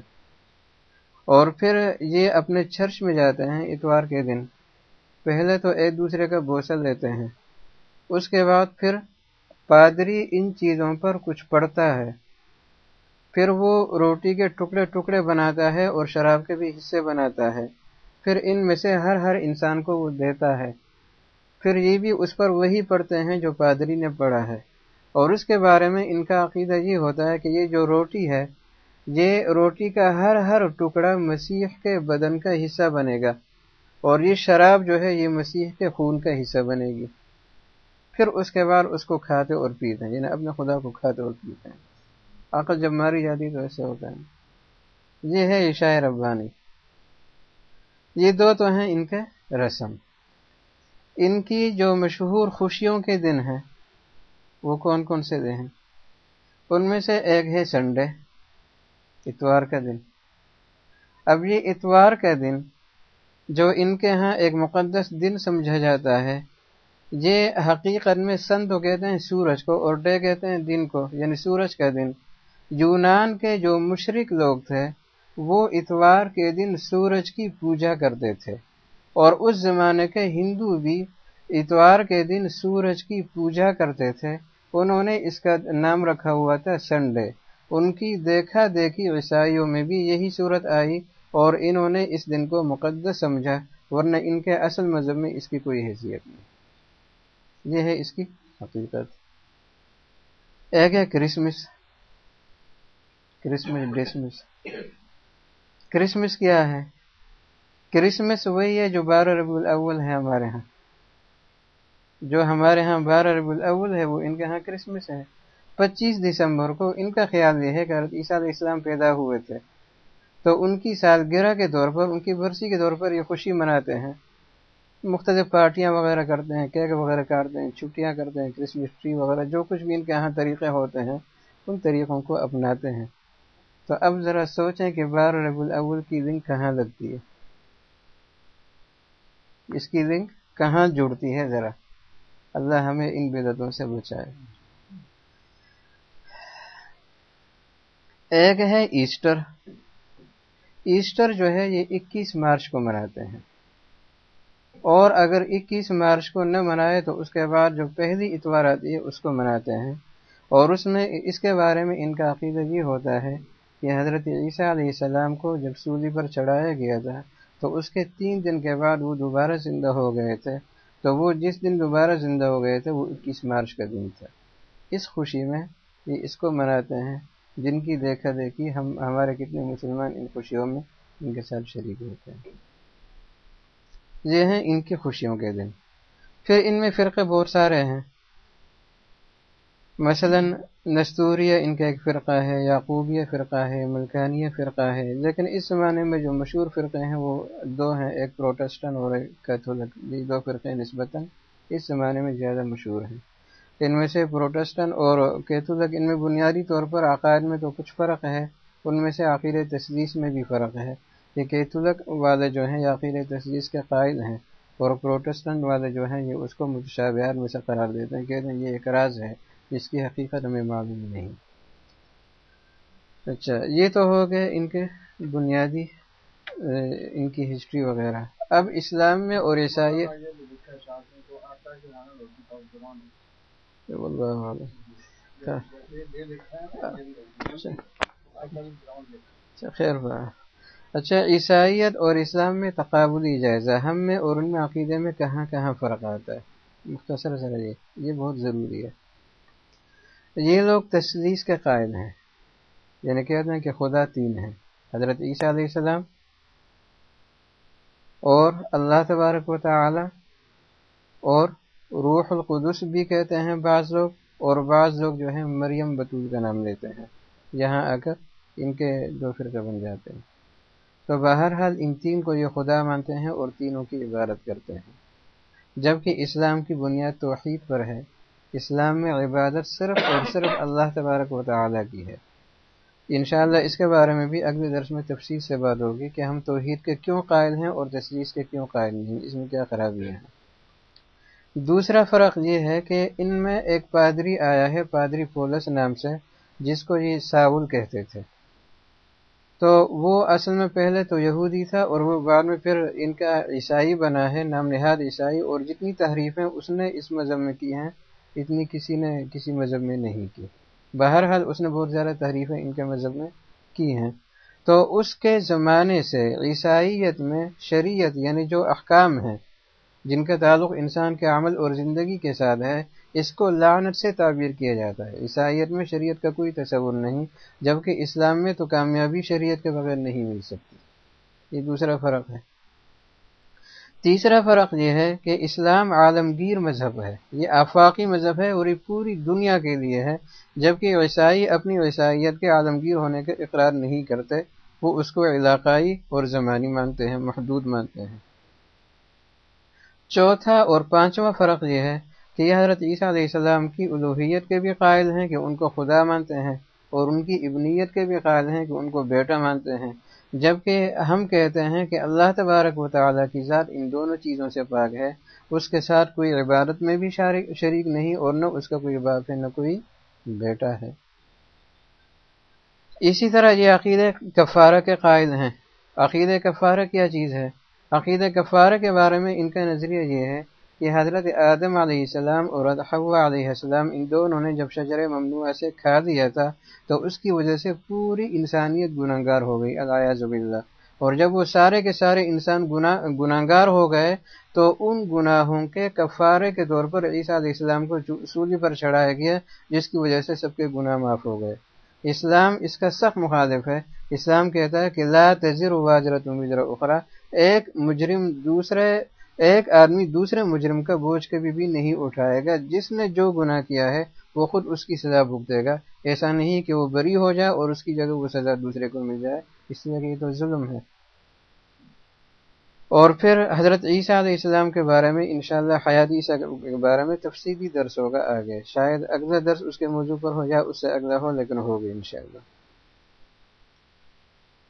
اور پھر یہ اپنے چرچ میں جاتے ہیں اتوار کے دن۔ پہلے تو ایک دوسرے کا بوسل لیتے ہیں۔ اس کے بعد پھر پادری ان چیزوں پر کچھ پڑتا ہے۔ پھر وہ روٹی کے ٹکڑے ٹکڑے بناتا ہے اور شراب کے بھی حصے بناتا ہے۔ پھر ان میں سے ہر ہر انسان کو وہ دیتا ہے۔ پھر یہ بھی اس پر وہی پڑھتے ہیں جو پادری نے پڑھا ہے۔ اور اس کے بارے میں ان کا عقیدہ یہ ہوتا ہے کہ یہ جو روٹی ہے، یہ روٹی کا ہر ہر ٹکڑا مسیح کے بدن کا حصہ بنے گا۔ اور یہ شراب جو ہے، یہ مسیح کے خون کا حصہ بنے گی۔ پھر اس کے بعد اس کو کھاتے اور پیتے ہیں یعنی اپنے خدا کو کھاتے اور پیتے ہیں۔ عقل جب ماری جاتی تو ایسے ہوتا ہے۔ یہ ہے عشاء ربانی۔ یہ دو تو ہیں ان کے رسم۔ ان کی جو مشہور خوشیوں کے دن ہیں، وہ کون کون سے دن ہیں؟ ان میں سے ایک ہے سنڈے، اتوار کا دن۔ اب یہ اتوار کا دن، جو ان کے ہاں ایک مقدس دن سمجھا جاتا ہے، یہ حقیقت میں سن تو کہتے ہیں سورج کو اور ڈے کہتے ہیں دن کو یعنی سورج کا دن۔ یونان کے جو مشرق لوگ تھے وہ اتوار کے دن سورج کی پوجا کرتے تھے۔ اور اس زمانے کے ہندو بھی اتوار کے دن سورج کی پوجا کرتے تھے۔ انہوں نے اس کا نام رکھا ہوا تھا سنڈے۔ ان کی دیکھا دیکھی عیسائیوں میں بھی یہی صورت آئی اور انہوں نے اس دن کو مقدس سمجھا، ورنہ ان کے اصل مذہب میں اس کی کوئی حیثیت نہیں۔ یہ ہے اس کی حقیقت۔ ایک ہے کرسمس۔ Christmas, dismiss. کرسمس کیا ہے؟ کرسمس وہی ہے جو بارہ ربی الاول ہے ہمارے ہاں۔ جو ہمارے ہاں بارہ ربی الاول ہے، وہ ان کے ہاں کرسمس ہے۔ پچیس دسمبر کو ان کا خیال یہ ہے کہ عیسیٰ علیہ السلام پیدا ہوئے تھے۔ تو ان کی سالگرہ کے طور پر، ان کی برسی کے طور پر یہ خوشی مناتے ہیں۔ مختلف پارٹیاں وغیرہ کرتے ہیں، کیک وغیرہ کاٹتے ہیں، چھٹیاں کرتے ہیں، کرسمس ٹری وغیرہ جو کچھ بھی ان کے یہاں طریقے ہوتے ہیں، ان طریقوں کو اپناتے ہیں۔ تو اب ذرا سوچیں کہ بارہ رب الاول کی لنک کہاں لگتی ہے؟ اس کی لنک کہاں جڑتی ہے ذرا؟ اللہ ہمیں ان بدتوں سے بچائے۔ ایک ہے ایسٹر۔ ایسٹر جو ہے یہ اکیس مارچ کو مناتے ہیں۔ اور اگر اکیس مارچ کو نہ منائے تو اس کے بعد جو پہلی اتوار آتی ہے اس کو مناتے ہیں۔ اور اس میں اس کے بارے میں ان کا عقیدہ یہ ہوتا ہے کہ حضرت عیسیٰ علیہ السلام کو جب سولی پر چڑھایا گیا تھا، تو اس کے تین دن کے بعد وہ دوبارہ زندہ ہو گئے تھے۔ تو وہ جس دن دوبارہ زندہ ہو گئے تھے، وہ اکیس مارچ کا دن تھا۔ اس خوشی میں یہ اس کو مناتے ہیں، جن کی دیکھا دیکھی ہم، ہمارے کتنے مسلمان ان خوشیوں میں ان کے ساتھ شریک ہوتے ہیں۔ یہ ہیں ان کی خوشیوں کے دن۔ پھر ان میں فرقے بہت سارے ہیں۔ مثلا نستوریہ ان کا ایک فرقہ ہے، یعقوبیہ فرقہ ہے، ملکانیہ فرقہ ہے، لیکن اس زمانے میں جو مشہور فرقے ہیں وہ دو ہیں، ایک پروٹسٹن اور ایک کیتھولک، یہ دو فرقے نسبتاً اس زمانے میں زیادہ مشہور ہیں۔ ان میں سے پروٹسٹن اور کیتھولک، ان میں بنیادی طور پر عقائد میں تو کچھ فرق ہے، ان میں سے آخر تصدیس میں بھی فرق ہے۔ یہ کیتھولک والے جو ہیں آخر تصدیس کے قائل ہیں اور پروٹسٹنٹ والے جو ہیں، یہ اس کو متشابہات میں سے قرار دیتے ہیں کہتے ہیں یہ ایک راز ہے۔ جس کی حقیقت ہمیں معلوم نہیں۔ اچھا یہ تو ہو گئے ان کے بنیادی ان کی ہسٹری وغیرہ۔ اب اسلام میں اور عیسائی اچھا۔, اچھا۔ خیر اچھا عیسائیت اور اسلام میں تقابلی جائزہ۔ ہم میں اور ان میں عقیدے میں کہاں کہاں فرق آتا ہے؟ مختصر سر یہ بہت ضروری ہے۔ یہ لوگ تشلیس کے قائل ہیں۔ یعنی کہتے ہیں کہ خدا تین ہیں۔ حضرت عیسیٰ علیہ السلام اور اللہ تبارک و تعالی اور روح القدس بھی کہتے ہیں بعض لوگ اور بعض لوگ جو ہیں مریم بطول کا نام لیتے ہیں۔ یہاں آ کر ان کے دو فرقے بن جاتے ہیں۔ تو بہرحال ان تین کو یہ خدا مانتے ہیں اور تینوں کی عبادت کرتے ہیں۔ جبکہ اسلام کی بنیاد توحید پر ہے۔ اسلام میں عبادت صرف اور صرف اللہ تبارک و تعالیٰ کی ہے۔ انشاءاللہ اس کے بارے میں بھی اگلے درس میں تفصیل سے بات ہوگی کہ ہم توحید کے کیوں قائل ہیں اور تصویر کے کیوں قائل نہیں اس میں کیا خرابیاں ہیں دوسرا فرق یہ ہے کہ ان میں ایک پادری آیا ہے، پادری پولس نام سے، جس کو یہ ساول کہتے تھے۔ تو وہ اصل میں پہلے تو یہودی تھا اور وہ بعد میں پھر ان کا عیسائی بنا ہے، نام نہاد عیسائی، اور جتنی تحریفیں اس نے اس مذہب میں کی ہیں اتنی کسی نے کسی مذہب میں نہیں کی۔ بہرحال اس نے بہت زیادہ تحریفیں ان کے مذہب میں کی ہیں۔ تو اس کے زمانے سے عیسائیت میں شریعت یعنی جو احکام ہیں، جن کا تعلق انسان کے عمل اور زندگی کے ساتھ ہے، اس کو لعنت سے تعبیر کیا جاتا ہے۔ عیسائیت میں شریعت کا کوئی تصور نہیں، جبکہ اسلام میں تو کامیابی شریعت کے بغیر نہیں مل سکتی۔ یہ دوسرا فرق ہے۔ تیسرا فرق یہ ہے کہ اسلام عالمگیر مذہب ہے، یہ آفاقی مذہب ہے اور یہ پوری دنیا کے لیے ہے، جبکہ عیسائی اپنی عیسائیت کے عالمگیر ہونے کا اقرار نہیں کرتے، وہ اس کو علاقائی اور زمانی مانتے ہیں، محدود مانتے ہیں۔ چوتھا اور پانچواں فرق یہ ہے کہ یہ حضرت عیسیٰ علیہ السلام کی الوحیت کے بھی قائل ہیں کہ ان کو خدا مانتے ہیں اور ان کی ابنیت کے بھی قائل ہیں کہ ان کو بیٹا مانتے ہیں۔ جبکہ ہم کہتے ہیں کہ اللہ تبارک و تعالیٰ کی ذات ان دونوں چیزوں سے پاک ہے، اس کے ساتھ کوئی عبادت میں بھی شریک نہیں اور نہ اس کا کوئی باپ ہے، نہ کوئی بیٹا ہے۔ اسی طرح یہ عقید کفارہ کے قائل ہیں۔ عقید کفارہ کیا چیز ہے؟ عقید کفارہ کے بارے میں ان کا نظریہ یہ ہے کہ حضرت آدم علیہ السلام اور حوا علیہ السلام ان دونوں نے جب شجر ممنوع سے کھا دیا تھا تو اس کی وجہ سے پوری انسانیت گناہ گار ہو گئی۔ اللہ زب اللہ اور جب وہ سارے کے سارے انسان گناہ گار ہو گئے تو ان گناہوں کے کفارے کے طور پر عیسیٰ علیہ السلام کو سولی پر چڑھایا گیا جس کی وجہ سے سب کے گناہ معاف ہو گئے۔ اسلام اس کا سخت مخالف ہے۔ اسلام کہتا ہے کہ لا تذر واجرت مجر اخرا ایک مجرم دوسرے ایک آدمی دوسرے مجرم کا بوجھ کبھی بھی نہیں اٹھائے گا، جس نے جو گناہ کیا ہے، وہ خود اس کی سزا بھگتے گا۔ ایسا نہیں کہ وہ بری ہو جائے اور اس کی جگہ وہ سزا دوسرے کو مل جائے۔ اس لیے کہ یہ تو ظلم ہے۔ اور پھر حضرت عیسیٰ علیہ السلام کے بارے میں انشاءاللہ حیات عیسیٰ کے بارے میں تفصیلی درس ہوگا آگے۔ شاید اگلا درس اس کے موضوع پر ہو جائے اس سے اگلا ہو، لیکن ہوگی انشاءاللہ۔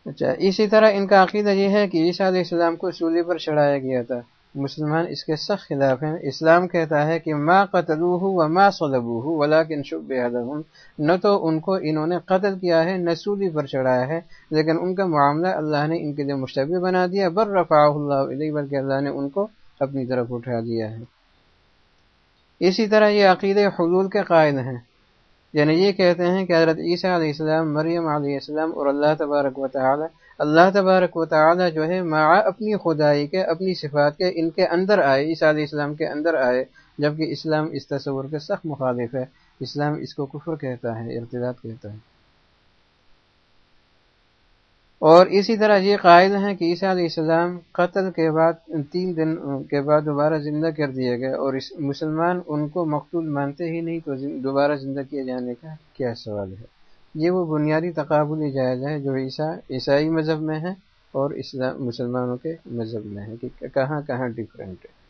اچھا اسی طرح ان کا عقیدہ یہ ہے کہ عیسیٰ علیہ السلام کو سولی پر چڑھایا گیا تھا۔ مسلمان اس کے سخت خلاف ہیں۔ اسلام کہتا ہے کہ ما قتلوہ و ما صلبوہ ولیکن شبہ لهم۔ نہ تو ان کو انہوں نے قتل کیا ہے، نہ سولی پر چڑھایا ہے، لیکن ان کا معاملہ اللہ نے ان کے لیے مشتبہ بنا دیا۔ بر رفعہ اللہ علیہ بلکہ اللہ نے ان کو اپنی طرف اٹھا دیا ہے۔ اسی طرح یہ عقید حضول کے قائد ہیں۔ یعنی یہ کہتے ہیں کہ حضرت عیسیٰ علیہ السلام، مریم علیہ السلام اور اللہ تبارک و تعالی اللہ تبارک و تعالی جو ہے مع اپنی خدائی کے، اپنی صفات کے ان کے اندر آئے، عیسیٰ علیہ السلام کے اندر آئے، جبکہ اسلام اس تصور کے سخت مخالف ہے۔ اسلام اس کو کفر کہتا ہے، ارتداد کہتا ہے۔ اور اسی طرح یہ قائل ہیں کہ عیسیٰ علیہ السلام قتل کے بعد تین دن کے بعد دوبارہ زندہ کر دیے گئے اور اس مسلمان ان کو مقتول مانتے ہی نہیں تو دوبارہ زندہ کیے جانے کا کیا سوال ہے؟ یہ وہ بنیادی تقابلی جائزہ ہے جو عیسیٰ، عیسائی مذہب میں ہے اور اسلام، مسلمانوں کے مذہب میں ہے کہ کہاں کہاں ڈفرینٹ ہے۔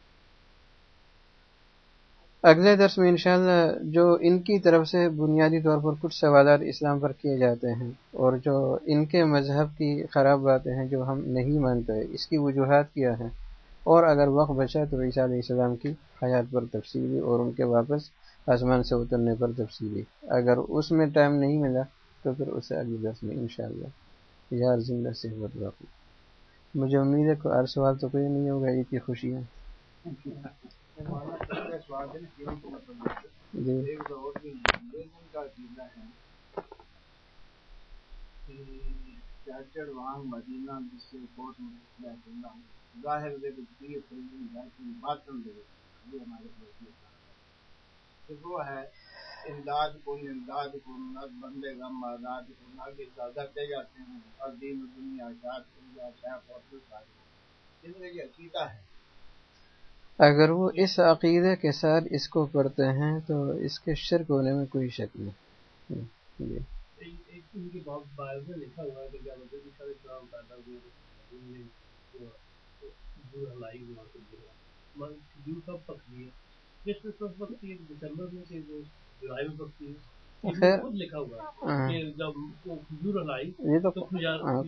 اگلے درس میں انشاءاللہ جو ان کی طرف سے بنیادی طور پر کچھ سوالات اسلام پر کیے جاتے ہیں اور جو ان کے مذہب کی خراب باتیں ہیں جو ہم نہیں مانتے، اس کی وجوہات کیا ہیں؟ اور اگر وقت بچا تو عیسیٰ علیہ السلام کی حیات پر تفصیلی اور ان کے واپس آسمان سے اترنے پر تفصیلی اگر اس میں ٹائم نہیں ملا تو پھر اسے اگلی درس میں انشاءاللہ یار زندہ صحبت باقی۔ مجھے امید ہے کہ ہر سوال تو کوئی نہیں ہوگا عید کی خوشی ہے خوشیاں جی۔ جی۔ وہ ہے امداد کن امداد کن بندے غم آزاد کن کرتے جاتے ہیں اور دین دنیا شاد زندگی عقیدہ ہے۔ اگر وہ اس عقیدے کے ساتھ اس کو پڑھتے ہیں تو اس کے شرک ہونے میں کوئی شک نہیں۔ جی۔ لکھا ہوا ہے کہ یہ تو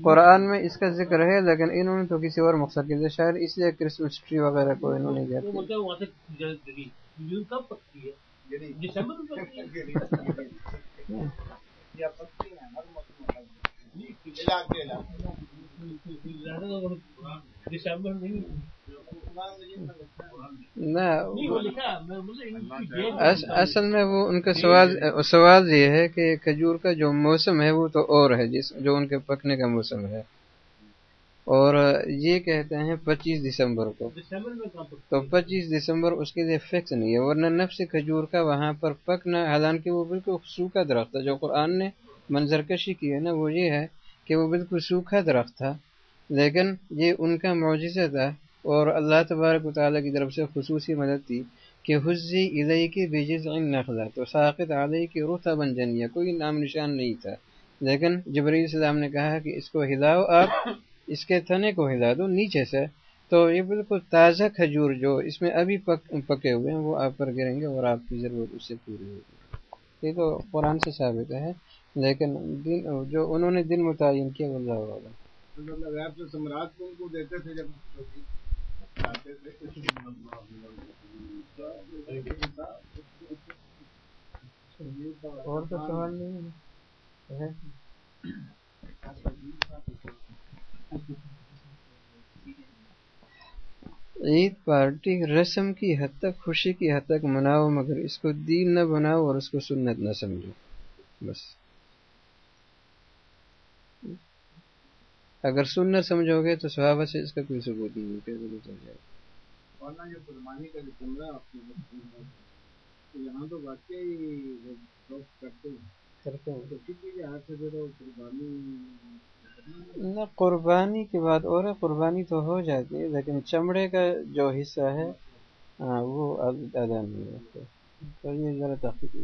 قرآن میں اس کا ذکر ہے لیکن انہوں نے تو کسی اور مقصد کے لیے شاید اس لیے کرسمس ٹری وغیرہ کو انہوں نے دسمبر نہ اصل میں وہ ان کا سوال سوال یہ ہے کہ کھجور کا جو موسم ہے وہ تو اور ہے، جس، جو ان کے پکنے کا موسم ہے۔ اور یہ کہتے ہیں پچیس دسمبر کو۔ تو پچیس دسمبر اس کے لیے فکس نہیں ہے، ورنہ نفس کھجور کا وہاں پر پکنا، حالانکہ وہ بالکل سوکھا درخت ہے، جو قرآن نے منظر کشی کی ہے نا، وہ یہ ہے کہ وہ بالکل سوکھا درخت تھا۔ لیکن یہ ان کا معجزہ تھا اور اللہ تبارک و تعالیٰ کی طرف سے خصوصی مدد تھی کہ حزی علیہ کی بیجز نخلا، تو ساقت علیہ کی روح بن جنیا کوئی نام نشان نہیں تھا۔ لیکن جبری السلام نے کہا کہ اس کو ہلاؤ آپ، اس کے تھنے کو ہلا دو نیچے سے۔ تو یہ بالکل تازہ کھجور جو اس میں ابھی پک، پکے ہوئے ہیں، وہ آپ پر گریں گے اور آپ کی ضرورت اس سے پوری ہوگی۔ یہ تو قرآن سے ثابت ہے۔ لیکن دن جو انہوں نے دن متعین کیا وہ اللہ اور تو سوال نہیں عید پارٹی رسم کی حد تک خوشی کی حد تک مناؤ مگر اس کو دین نہ بناؤ اور اس کو سنت نہ سمجھو۔ بس۔ اگر سنت سمجھو گے تو صحابہ سے اس کا کوئی ثبوت نہیں ہے چل جائے ورنہ جو قربانی کا جو کمرہ آپ نے یہاں تو واقعی کرتے ہیں کرتے ہیں۔ تو کسی کے ہاتھ سے جو قربانی نہ قربانی کی بات اور ہے قربانی تو ہو جاتی ہے لیکن چمڑے کا جو حصہ ہے ہاں وہ ادا نہیں ہوتا۔ تو یہ ذرا تحقیق